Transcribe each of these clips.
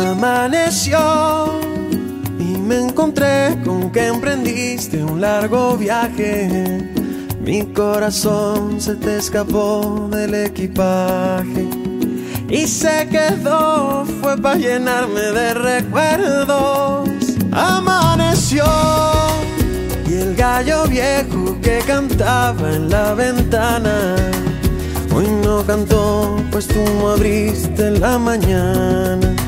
Amaneció y me encontré con que emprendiste un largo viaje. Mi corazón se te escapó del equipaje y se quedó, fue para llenarme de recuerdos. Amaneció y el gallo viejo que cantaba en la ventana. Hoy no cantó, pues tú no abriste en la mañana.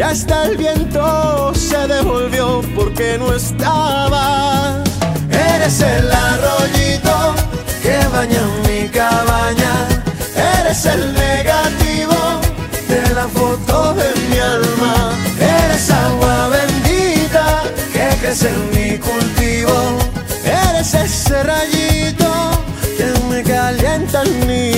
Y hasta el viento se devolvió porque no estaba. Eres el arroyito que baña mi cabaña. Eres el negativo de la foto de mi alma. Eres agua bendita que crece en mi cultivo. Eres ese rayito que me calienta el nido.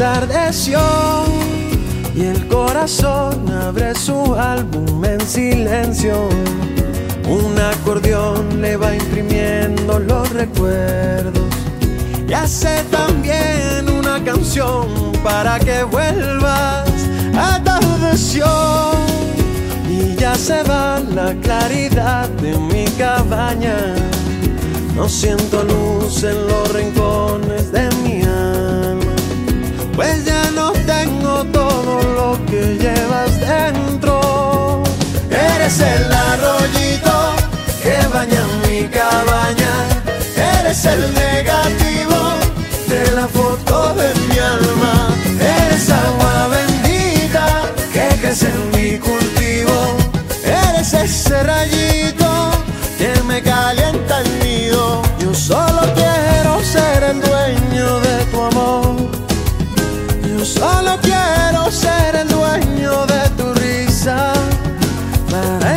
Atardeció y el corazón abre su álbum en silencio. Un acordeón le va imprimiendo los recuerdos y hace también una canción para que vuelvas. Atardeció y ya se va la claridad de mi cabaña. No siento luz en los rincones de mi Eres el arroyito que baña mi cabaña, eres el negativo de la foto de mi alma, eres agua bendita que crece en mi cultivo, para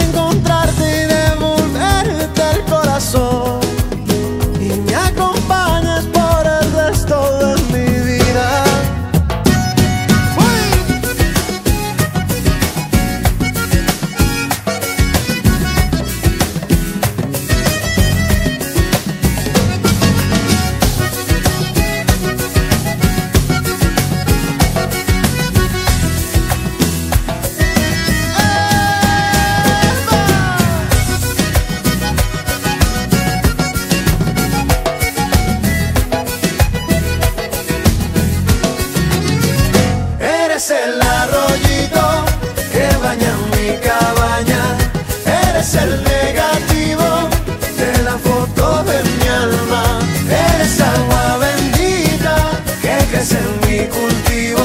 Eres el negativo de la foto de mi alma. Eres agua bendita que crece en mi cultivo.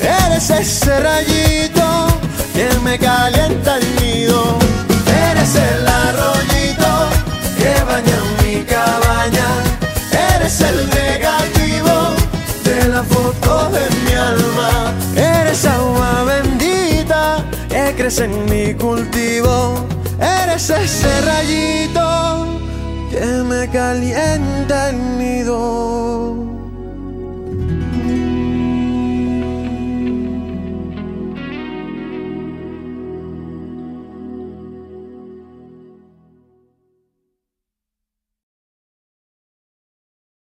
Eres ese rayito que me calienta el nido. Eres el arroyito que baña mi cabaña. Eres el negativo de la foto de mi alma. Eres agua bendita que crece en mi cultivo. Eres ese rayito que me calienta el nido.